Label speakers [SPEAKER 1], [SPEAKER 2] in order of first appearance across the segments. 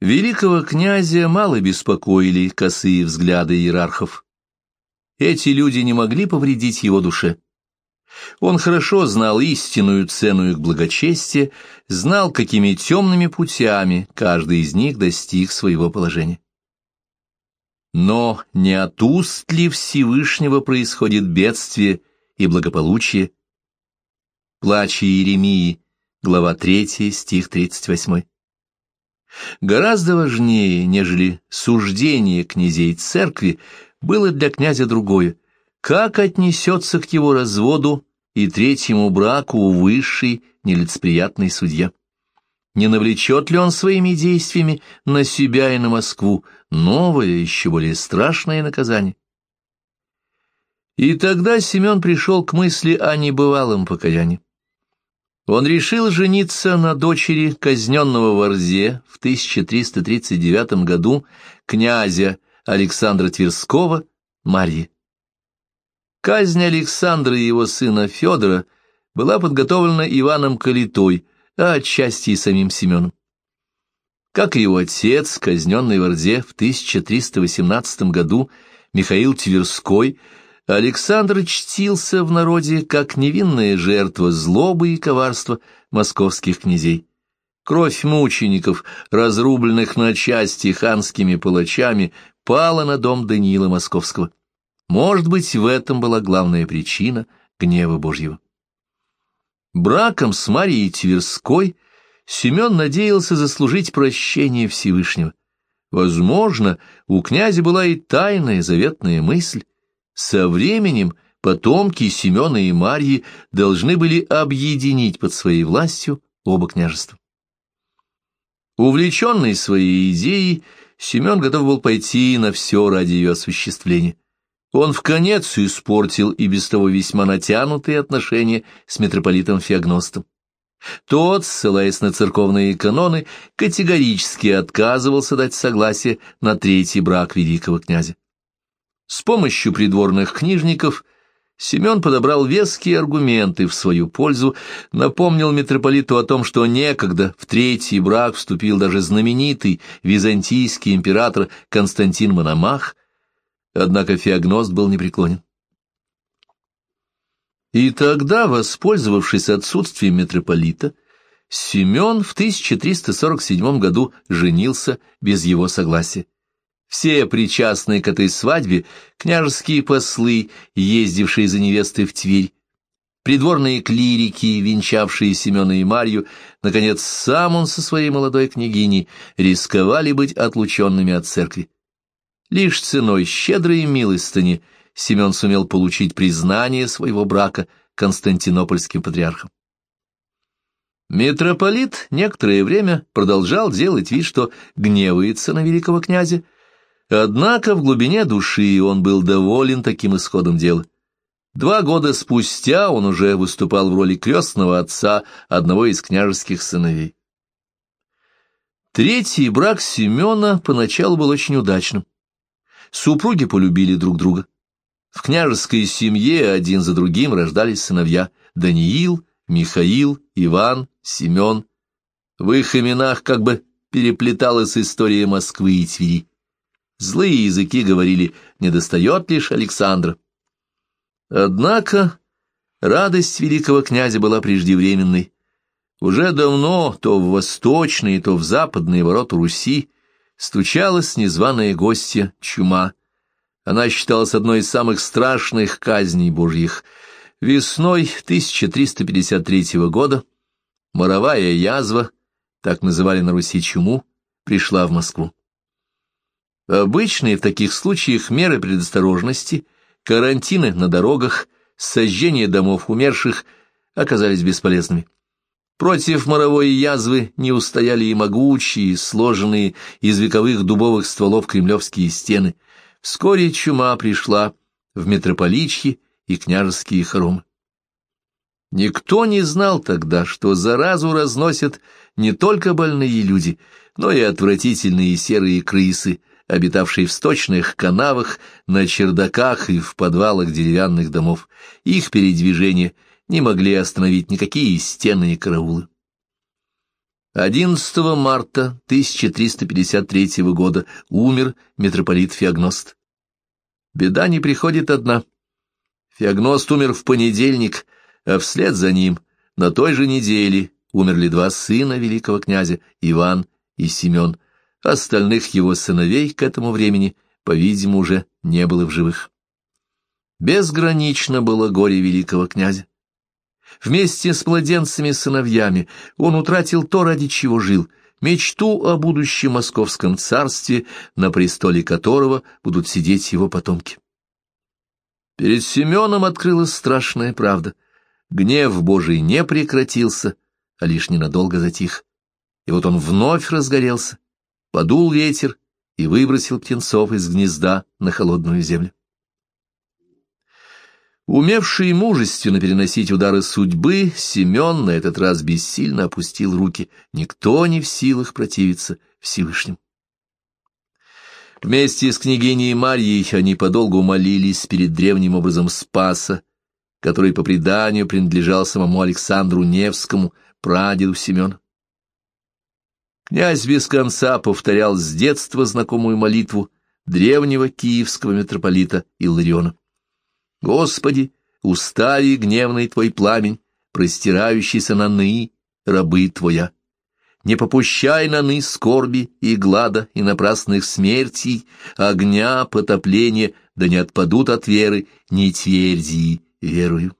[SPEAKER 1] Великого князя мало беспокоили косые взгляды иерархов. Эти люди не могли повредить его душе. Он хорошо знал истинную цену их благочестия, знал, какими темными путями каждый из них достиг своего положения. Но не от уст ли Всевышнего происходит бедствие и благополучие? Плач Иеремии, глава 3, стих 38. Гораздо важнее, нежели суждение князей церкви, было для князя другое. Как отнесется к его разводу и третьему браку высший нелицеприятный судья? Не навлечет ли он своими действиями на себя и на Москву новое, еще более страшное наказание? И тогда Семен пришел к мысли о небывалом покаянии. Он решил жениться на дочери казненного в Орзе в 1339 году князя Александра Тверского, Марьи. Казнь Александра и его сына Федора была подготовлена Иваном Калитой, а отчасти и самим Семеном. Как и его отец, казненный в Орде в 1318 году, Михаил Тверской, Александр чтился в народе как невинная жертва злобы и коварства московских князей. Кровь мучеников, разрубленных на части ханскими палачами, пала на дом Даниила Московского. Может быть, в этом была главная причина гнева Божьего. Браком с Марией Тверской Семен надеялся заслужить прощение Всевышнего. Возможно, у князя была и тайная заветная мысль. Со временем потомки Семена и Марьи должны были объединить под своей властью оба княжества. Увлеченный своей идеей, Семен готов был пойти на все ради ее осуществления. Он в конец испортил и без того весьма натянутые отношения с митрополитом Феогностом. Тот, ссылаясь на церковные каноны, категорически отказывался дать согласие на третий брак великого князя. С помощью придворных книжников Семен подобрал веские аргументы в свою пользу, напомнил митрополиту о том, что некогда в третий брак вступил даже знаменитый византийский император Константин Мономах, Однако Феогност был непреклонен. И тогда, воспользовавшись отсутствием митрополита, Семен в 1347 году женился без его согласия. Все причастные к этой свадьбе, княжеские послы, ездившие за невестой в Тверь, придворные клирики, венчавшие Семена и Марью, наконец, сам он со своей молодой княгиней рисковали быть отлученными от церкви. Лишь ценой щедрой милостыни Семен сумел получить признание своего брака константинопольским патриархом. Митрополит некоторое время продолжал делать вид, что гневается на великого князя, однако в глубине души он был доволен таким исходом дела. Два года спустя он уже выступал в роли крестного отца одного из княжеских сыновей. Третий брак Семена поначалу был очень удачным. Супруги полюбили друг друга. В княжеской семье один за другим рождались сыновья Даниил, Михаил, Иван, Семен. В их именах как бы переплеталась история Москвы и Твери. Злые языки говорили, недостает лишь Александра. Однако радость великого князя была преждевременной. Уже давно то в восточные, то в западные ворота Руси стучалась незваная гостья чума. Она считалась одной из самых страшных казней божьих. Весной 1353 года моровая язва, так называли на Руси чуму, пришла в Москву. Обычные в таких случаях меры предосторожности, карантины на дорогах, сожжение домов умерших оказались бесполезными. Против моровой язвы не устояли и могучие, сложенные из вековых дубовых стволов кремлевские стены. Вскоре чума пришла в митрополичьи и княжеские хоромы. Никто не знал тогда, что заразу разносят не только больные люди, но и отвратительные серые крысы, обитавшие в сточных канавах, на чердаках и в подвалах деревянных домов. Их передвижение не могли остановить никакие стены и караулы. 11 марта 1353 года умер митрополит Феогност. Беда не приходит одна. Феогност умер в понедельник, а вслед за ним на той же неделе умерли два сына великого князя, Иван и Семен. Остальных его сыновей к этому времени, по-видимому, уже не было в живых. Безгранично было горе великого князя. Вместе с младенцами-сыновьями он утратил то, ради чего жил, мечту о будущем московском царстве, на престоле которого будут сидеть его потомки. Перед Семеном открылась страшная правда. Гнев Божий не прекратился, а лишь ненадолго затих. И вот он вновь разгорелся, подул ветер и выбросил птенцов из гнезда на холодную землю. Умевший мужественно переносить удары судьбы, Семен на этот раз бессильно опустил руки. Никто не в силах противиться Всевышнему. Вместе с княгиней Марьей они подолгу молились перед древним образом Спаса, который по преданию принадлежал самому Александру Невскому, прадеду Семена. Князь без конца повторял с детства знакомую молитву древнего киевского митрополита Иллариона. Господи, устави гневный Твой пламень, простирающийся на ны, рабы Твоя. Не попущай на ны скорби и глада и напрасных смертей, огня, потопления, да не отпадут от веры, не тверди верую.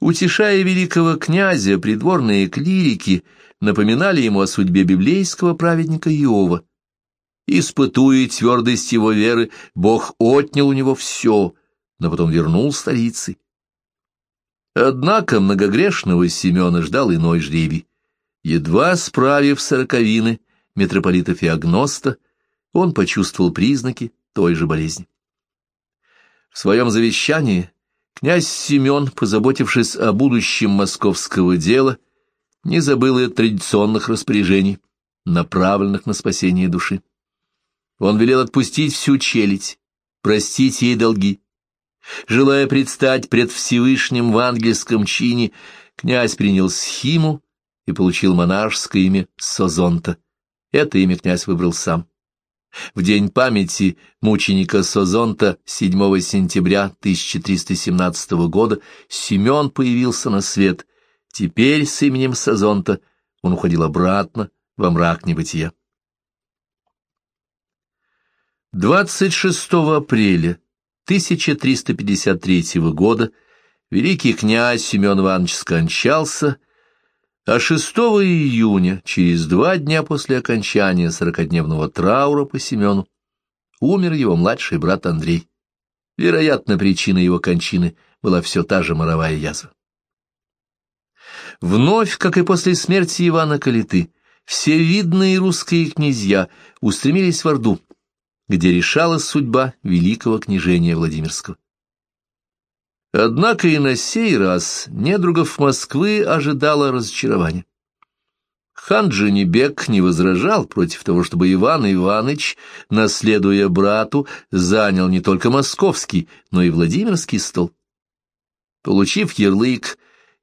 [SPEAKER 1] Утешая великого князя, придворные клирики напоминали ему о судьбе библейского праведника Иова, Испытуя твердость его веры, Бог отнял у него все, но потом вернул столицы. Однако многогрешного Семена ждал иной жребий. Едва справив сороковины митрополита Феогноста, он почувствовал признаки той же болезни. В своем завещании князь Семен, позаботившись о будущем московского дела, не забыл и традиционных распоряжений, направленных на спасение души. Он велел отпустить всю челядь, простить ей долги. Желая предстать пред Всевышним в ангельском чине, князь принял схиму и получил монашеское имя Созонта. Это имя князь выбрал сам. В день памяти мученика Созонта 7 сентября 1317 года Семен появился на свет. Теперь с именем Созонта он уходил обратно во мрак небытия. 26 апреля 1353 года великий князь Семен Иванович скончался, а 6 июня, через два дня после окончания сорокодневного траура по Семену, умер его младший брат Андрей. Вероятно, причиной его кончины была все та же моровая язва. Вновь, как и после смерти Ивана Калиты, все видные русские князья устремились в Орду, где решалась судьба великого княжения Владимирского. Однако и на сей раз недругов Москвы ожидало разочарование. Хан Джанибек не возражал против того, чтобы Иван Иванович, наследуя брату, занял не только московский, но и Владимирский стол. Получив ярлык,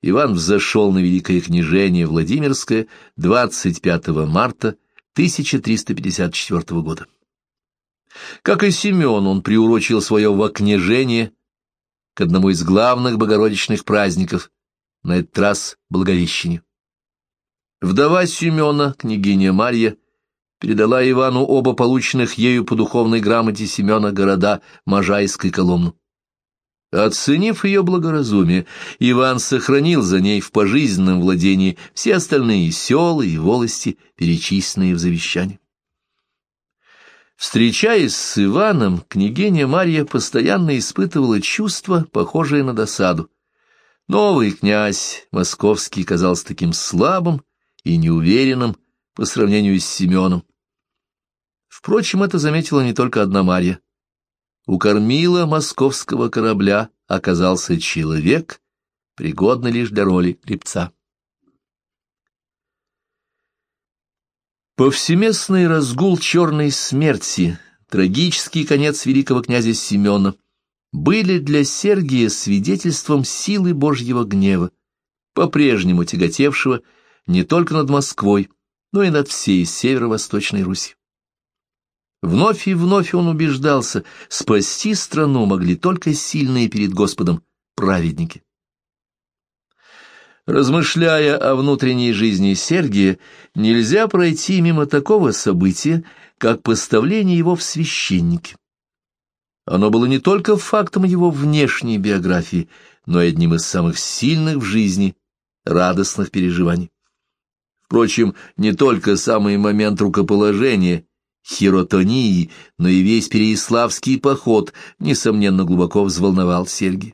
[SPEAKER 1] Иван взошел на Великое княжение Владимирское 25 марта 1354 года. Как и Семен, он приурочил свое вокнежение к одному из главных богородичных праздников, на этот раз Благовещению. Вдова Семена, княгиня Марья, передала Ивану оба полученных ею по духовной грамоте Семена города Можайской Коломну. Оценив ее благоразумие, Иван сохранил за ней в пожизненном владении все остальные села и волости, перечисленные в завещании. Встречаясь с Иваном, княгиня Марья постоянно испытывала чувство, похожее на досаду. Новый князь московский казался таким слабым и неуверенным по сравнению с Семеном. Впрочем, это заметила не только одна Марья. У кормила московского корабля оказался человек, пригодный лишь для роли гребца. Повсеместный разгул черной смерти, трагический конец великого князя Семена были для Сергия свидетельством силы Божьего гнева, по-прежнему тяготевшего не только над Москвой, но и над всей северо-восточной Руси. Вновь и вновь он убеждался, спасти страну могли только сильные перед Господом праведники. Размышляя о внутренней жизни Сергия, нельзя пройти мимо такого события, как поставление его в священники. Оно было не только фактом его внешней биографии, но и одним из самых сильных в жизни радостных переживаний. Впрочем, не только самый момент рукоположения, хиротонии, но и весь переяславский поход, несомненно, глубоко взволновал Сергия.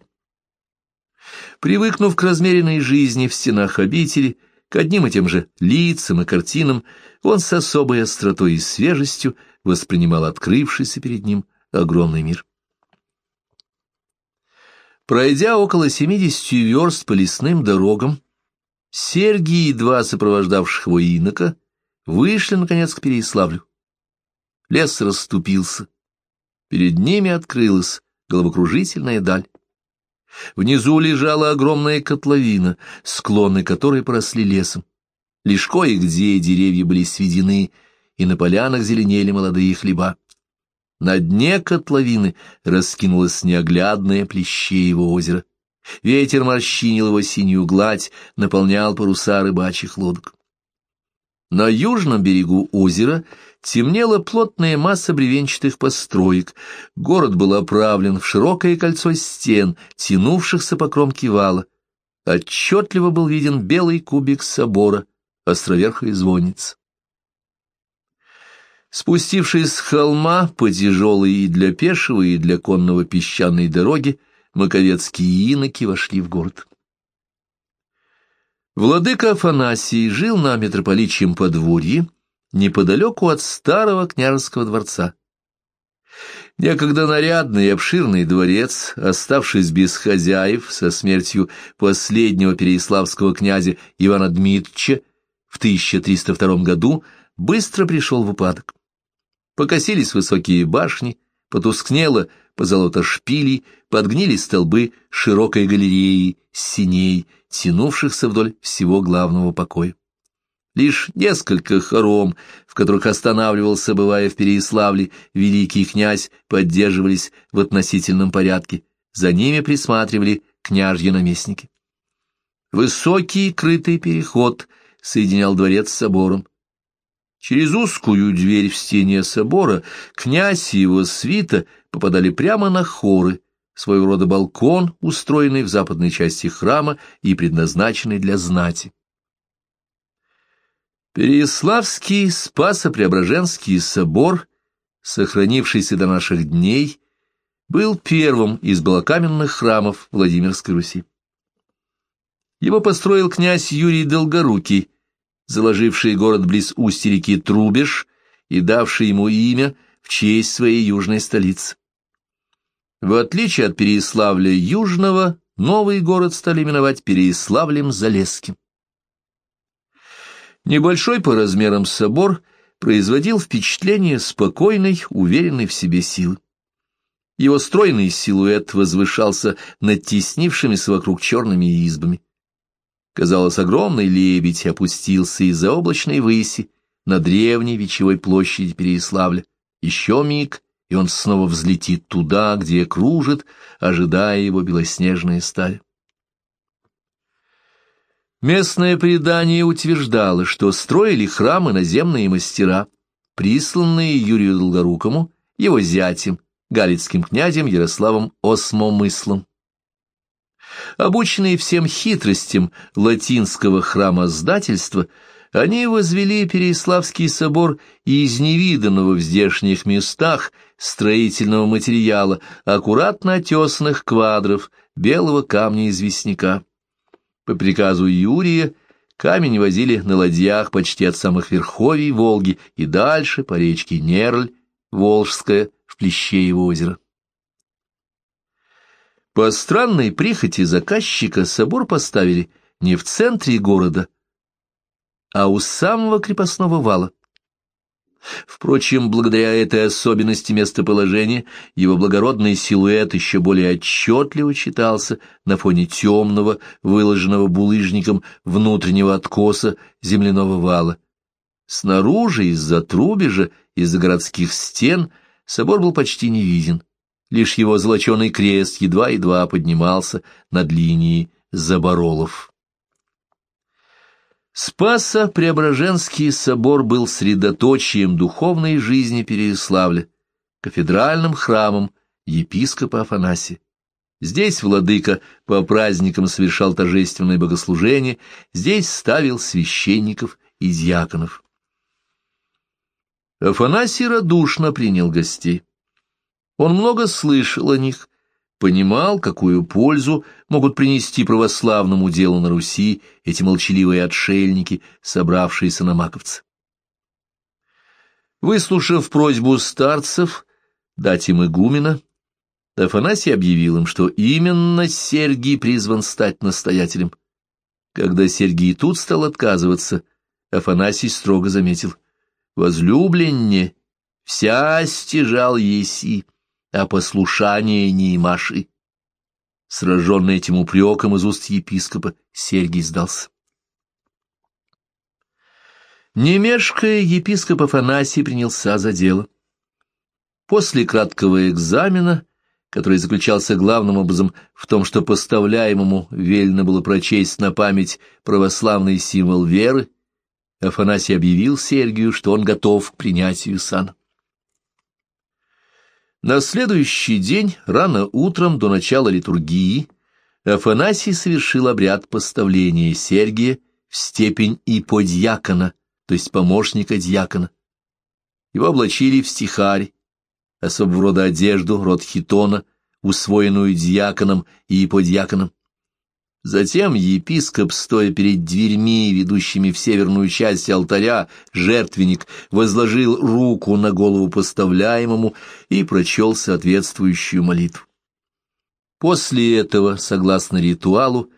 [SPEAKER 1] Привыкнув к размеренной жизни в стенах обители, к одним и тем же лицам и картинам, он с особой остротой и свежестью воспринимал открывшийся перед ним огромный мир. Пройдя около семидесяти верст по лесным дорогам, Сергий и два сопровождавших его инока вышли, наконец, к Переяславлю. Лес расступился. Перед ними открылась головокружительная даль. Внизу лежала огромная котловина, склоны которой поросли лесом. Лишь кое-где деревья были сведены, и на полянах зеленели молодые хлеба. На дне котловины раскинулось неоглядное плещеево озеро. Ветер морщинил его синюю гладь, наполнял паруса рыбачьих лодок. На южном берегу озера темнела плотная масса бревенчатых построек. Город был оправлен в широкое кольцо стен, тянувшихся по кромке вала. Отчетливо был виден белый кубик собора, островерхая звонница. Спустившись с холма по тяжелой и для пешего, и для конного песчаной дороге, маковецкие иноки вошли в город. Владыка Афанасий жил на митрополичьем подворье, неподалеку от старого княжеского дворца. Некогда нарядный и обширный дворец, оставшись без хозяев со смертью последнего переяславского князя Ивана Дмитрича в 1302 году, быстро пришел в упадок. Покосились высокие башни, потускнело позолото шпилей, подгнили столбы широкой галереи синей, тянувшихся вдоль всего главного покоя. Лишь несколько хором, в которых останавливался, бывая в Переяславле, великий князь, поддерживались в относительном порядке, за ними присматривали княжьи-наместники. Высокий крытый переход соединял дворец с собором. Через узкую дверь в стене собора князь и его свита попадали прямо на хоры, своего рода балкон, устроенный в западной части храма и предназначенный для знати. Переяславский Спасо-Преображенский собор, сохранившийся до наших дней, был первым из белокаменных храмов Владимирской Руси. Его построил князь Юрий Долгорукий, заложивший город близ устья реки Трубеж и давший ему имя в честь своей южной столицы. В отличие от Переяславля Южного, новый город стали именовать Переяславлем-Залесским. Небольшой по размерам собор производил впечатление спокойной, уверенной в себе силы. Его стройный силуэт возвышался над теснившимися вокруг черными избами. Казалось, огромный лебедь опустился из-за облачной выси на древней вечевой площади Переяславля. Еще миг, и он снова взлетит туда, где кружит, ожидая его белоснежная стая. Местное предание утверждало, что строили храмы наземные мастера, присланные Юрию Долгорукому, его зятем, галицким князем Ярославом Осмомыслом. Обученные всем хитростям латинского храмоздательства, они возвели Переяславский собор из невиданного в здешних местах строительного материала, аккуратно отесанных квадров белого камня известняка. По приказу Юрия камень возили на ладьях почти от самых верховий Волги и дальше по речке Нерль, Волжская, в Плещеево озеро. По странной прихоти заказчика собор поставили не в центре города, а у самого крепостного вала. Впрочем, благодаря этой особенности местоположения, его благородный силуэт еще более отчетливо читался на фоне темного, выложенного булыжником внутреннего откоса земляного вала. Снаружи, из-за трубежа, из-за городских стен, собор был почти не виден. Лишь его золоченый крест едва-едва поднимался над линией заборолов. Спасо-Преображенский собор был средоточием духовной жизни Переяславля, кафедральным храмом епископа Афанасия. Здесь владыка по праздникам совершал торжественное богослужение, здесь ставил священников и дьяконов. Афанасий радушно принял гостей. Он много слышал о них, понимал, какую пользу могут принести православному делу на Руси эти молчаливые отшельники, собравшиеся на маковце. Выслушав просьбу старцев дать им игумена, Афанасий объявил им, что именно Сергий призван стать настоятелем. Когда Сергий тут стал отказываться, Афанасий строго заметил, «Возлюбленне, вся стяжал еси, а послушание не имаши. Сраженный этим упреком из уст епископа, Сергий сдался. Не епископ Афанасий принялся за дело. После краткого экзамена, который заключался главным образом в том, что поставляемому велено было прочесть на память православный символ веры, Афанасий объявил Сергию, что он готов к принятию сана. На следующий день, рано утром, до начала литургии, Афанасий совершил обряд поставления Сергия в степень иподьякона, то есть помощника дьякона. Его облачили в стихарь, особого рода одежду, род хитона, усвоенную дьяконом и иподьяконом. Затем епископ, стоя перед дверьми, ведущими в северную часть алтаря, жертвенник, возложил руку на голову поставляемому и прочел соответствующую молитву. После этого, согласно ритуалу,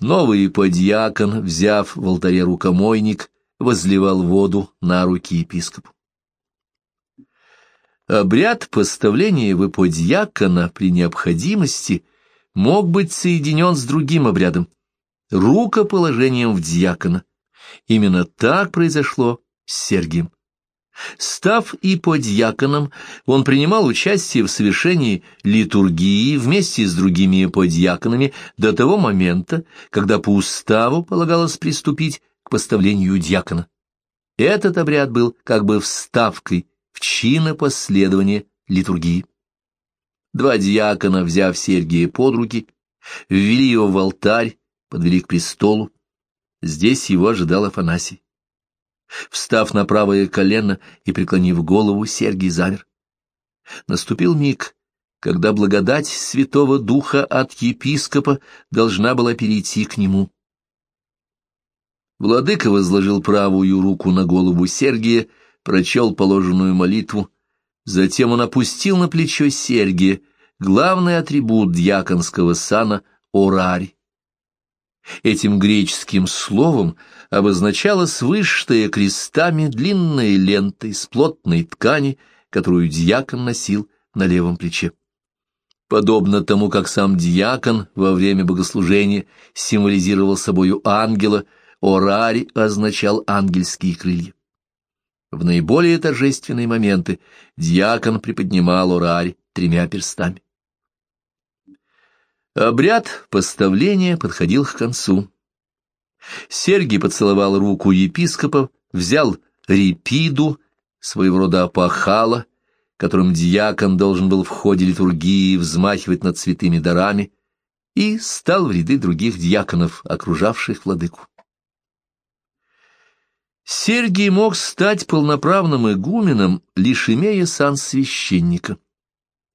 [SPEAKER 1] новый подьякон, взяв в алтаре рукомойник, возливал воду на руки епископу. Обряд поставления в иподьякона при необходимости – мог быть соединен с другим обрядом — рукоположением в диакона. Именно так произошло с Сергием. Став иподьяконом, он принимал участие в совершении литургии вместе с другими иподьяконами до того момента, когда по уставу полагалось приступить к поставлению дьякона. Этот обряд был как бы вставкой в чинопоследование литургии. Два диакона, взяв Сергия под руки, ввели его в алтарь, подвели к престолу. Здесь его ожидал Афанасий. Встав на правое колено и преклонив голову, Сергий замер. Наступил миг, когда благодать Святого Духа от епископа должна была перейти к нему. Владыка возложил правую руку на голову Сергия, прочел положенную молитву, Затем он опустил на плечо Сергия, главный атрибут дьяконского сана — орарь. Этим греческим словом обозначалась вышитая крестами длинная лента из плотной ткани, которую дьякон носил на левом плече. Подобно тому, как сам дьякон во время богослужения символизировал собою ангела, орарь означал ангельские крылья. В наиболее торжественные моменты дьякон приподнимал орарь тремя перстами. Обряд поставления подходил к концу. Сергий поцеловал руку епископа, взял репиду, своего рода апахала, которым дьякон должен был в ходе литургии взмахивать над святыми дарами, и стал в ряды других дьяконов, окружавших владыку. Сергий мог стать полноправным игуменом, лишь имея сан священника.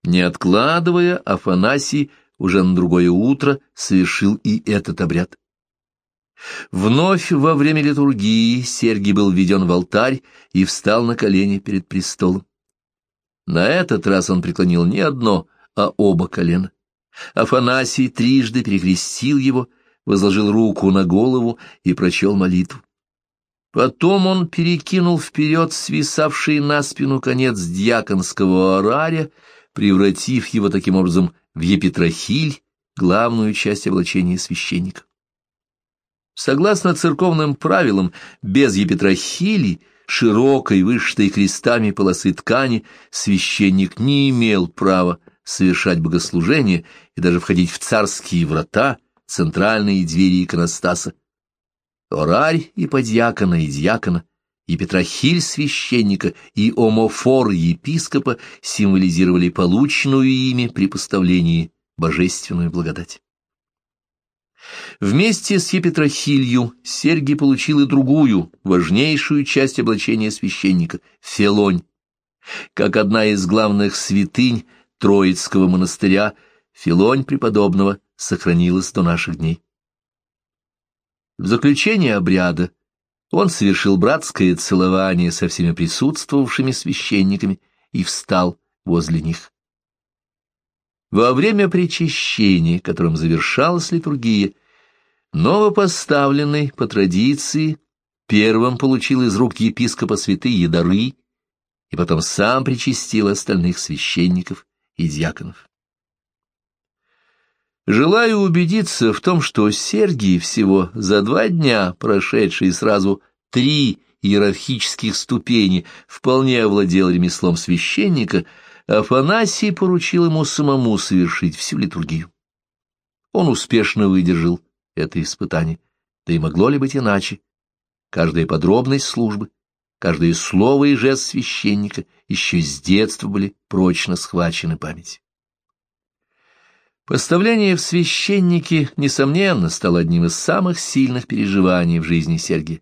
[SPEAKER 1] Не откладывая, Афанасий уже на другое утро совершил и этот обряд. Вновь во время литургии Сергий был введен в алтарь и встал на колени перед престолом. На этот раз он преклонил не одно, а оба колена. Афанасий трижды перекрестил его, возложил руку на голову и прочел молитву. Потом он перекинул вперед свисавший на спину конец дьяконского ораря, превратив его таким образом в епитрахиль, главную часть облачения священника. Согласно церковным правилам, без епитрахили, широкой, вышитой крестами полосы ткани, священник не имел права совершать богослужение и даже входить в царские врата, центральные двери иконостаса, Орарь и подьякона, и дьякона, и Петрохиль священника, и омофор епископа символизировали полученную ими при поставлении божественную благодать. Вместе с Епитрохилью Сергий получил и другую, важнейшую часть облачения священника — фелонь. Как одна из главных святынь Троицкого монастыря, фелонь преподобного сохранилась до наших дней. В заключение обряда он совершил братское целование со всеми присутствовавшими священниками и встал возле них. Во время причащения, которым завершалась литургия, новопоставленный по традиции первым получил из рук епископа святые дары и потом сам причастил остальных священников и диаконов. Желаю убедиться в том, что Сергий всего за два дня, прошедший сразу три иерархических ступени, вполне овладел ремеслом священника, Афанасий поручил ему самому совершить всю литургию. Он успешно выдержал это испытание, да и могло ли быть иначе? Каждая подробность службы, каждое слово и жест священника еще с детства были прочно схвачены память. Поставление в священники, несомненно, стало одним из самых сильных переживаний в жизни Сергия.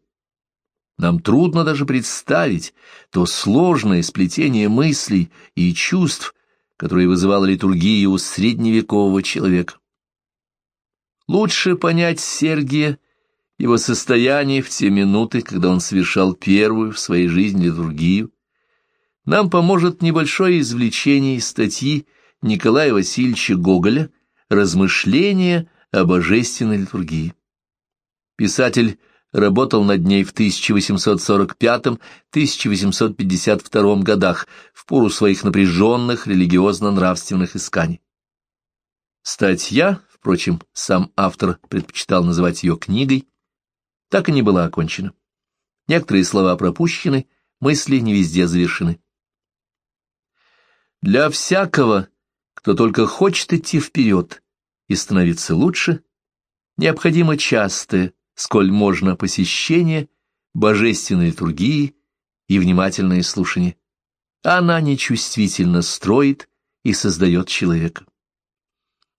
[SPEAKER 1] Нам трудно даже представить то сложное сплетение мыслей и чувств, которое вызывало литургия у средневекового человека. Лучше понять Сергия, его состояние в те минуты, когда он совершал первую в своей жизни литургию, нам поможет небольшое извлечение из статьи Николая Васильевича Гоголя «Размышления о божественной литургии». Писатель работал над ней в 1845-1852 годах, в пору своих напряженных религиозно-нравственных исканий. Статья, впрочем, сам автор предпочитал называть ее книгой, так и не была окончена. Некоторые слова пропущены, мысли не везде завершены. Для всякого кто только хочет идти вперед и становиться лучше, необходимо частое, сколь можно, посещение божественной литургии и внимательное слушание. Она нечувствительно строит и создает человека.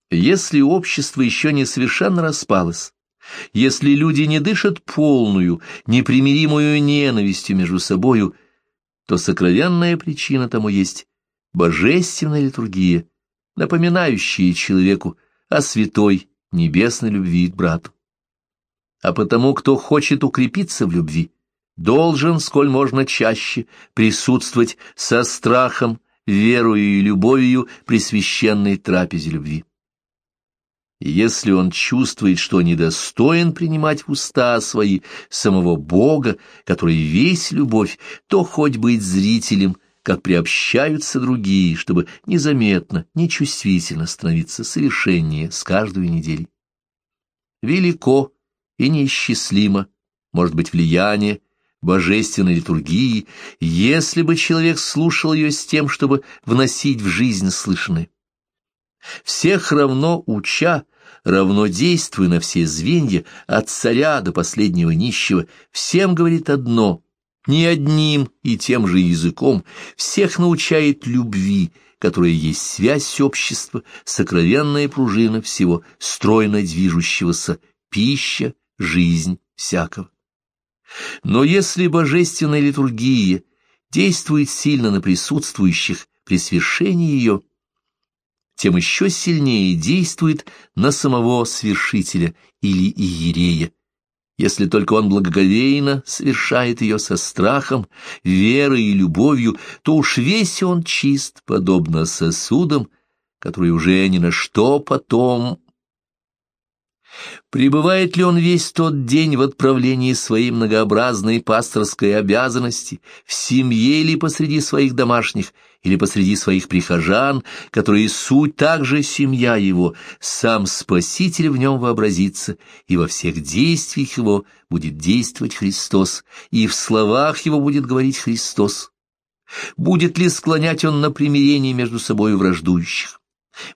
[SPEAKER 1] Если общество еще не совершенно распалось, если люди не дышат полную, непримиримую ненавистью между собою, то сокровенная причина тому есть божественная литургия, напоминающие человеку о святой небесной любви к брату. А потому, кто хочет укрепиться в любви, должен, сколь можно чаще, присутствовать со страхом, верою и любовью при священной трапезе любви. И если он чувствует, что недостоин принимать в уста свои самого Бога, который весь любовь, то хоть быть зрителем как приобщаются другие, чтобы незаметно, нечувствительно становиться совершеннее с каждой недели. Велико и неисчислимо может быть влияние божественной литургии, если бы человек слушал ее с тем, чтобы вносить в жизнь слышанное. Всех равно уча, равно действуя на все звенья, от царя до последнего нищего, всем говорит одно ни одним и тем же языком всех научает любви, которая есть связь общества, сокровенная пружина всего стройно движущегося, пища, жизнь всякого. Но если божественная литургия действует сильно на присутствующих при свершении ее, тем еще сильнее действует на самого свершителя или иерея, если только он благоговейно совершает ее со страхом, верой и любовью, то уж весь он чист, подобно сосудам, которые уже ни на что потом... Пребывает ли он весь тот день в отправлении своей многообразной пасторской обязанности, в семье или посреди своих домашних, или посреди своих прихожан, которые суть также семья его, сам Спаситель в нем вообразится, и во всех действиях его будет действовать Христос, и в словах его будет говорить Христос. Будет ли склонять он на примирение между собой враждующих?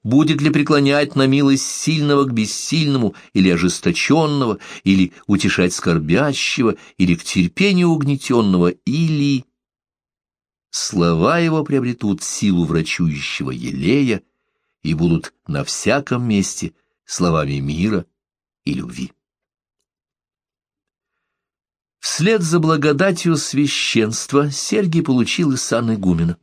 [SPEAKER 1] Будет ли преклонять на милость сильного к бессильному, или ожесточенного, или утешать скорбящего, или к терпению угнетенного, или... Слова его приобретут силу врачующего елея и будут на всяком месте словами мира и любви. Вслед за благодатью священства Сергий получил и сан игумена.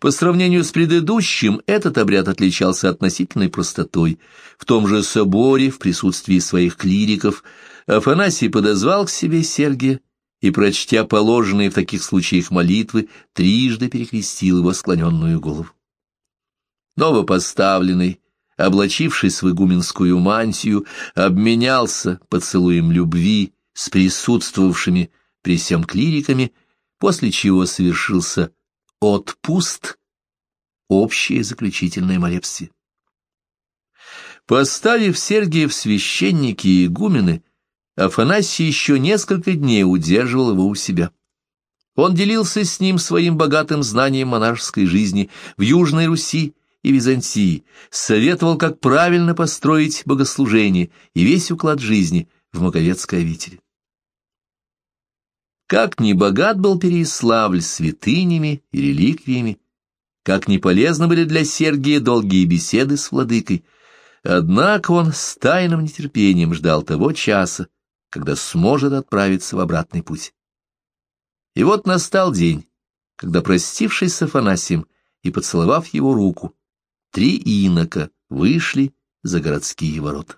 [SPEAKER 1] По сравнению с предыдущим, этот обряд отличался относительной простотой. В том же соборе, в присутствии своих клириков, Афанасий подозвал к себе Сергия и, прочтя положенные в таких случаях молитвы, трижды перекрестил его склоненную голову. Новопоставленный, облачившись в игуменскую мантию, обменялся поцелуем любви с присутствовавшими при всем клириками, после чего совершился отпуст, общее заключительное молебствие. Поставив Сергия в священники и игумены, Афанасий еще несколько дней удерживал его у себя. Он делился с ним своим богатым знанием монашеской жизни в Южной Руси и Византии, советовал, как правильно построить богослужение и весь уклад жизни в Маковецкой обители. Как ни богат был Переиславль святынями и реликвиями, как не полезны были для Сергия долгие беседы с владыкой, однако он с тайным нетерпением ждал того часа, когда сможет отправиться в обратный путь. И вот настал день, когда, простившись с Афанасием и поцеловав его руку, три инока вышли за городские ворота.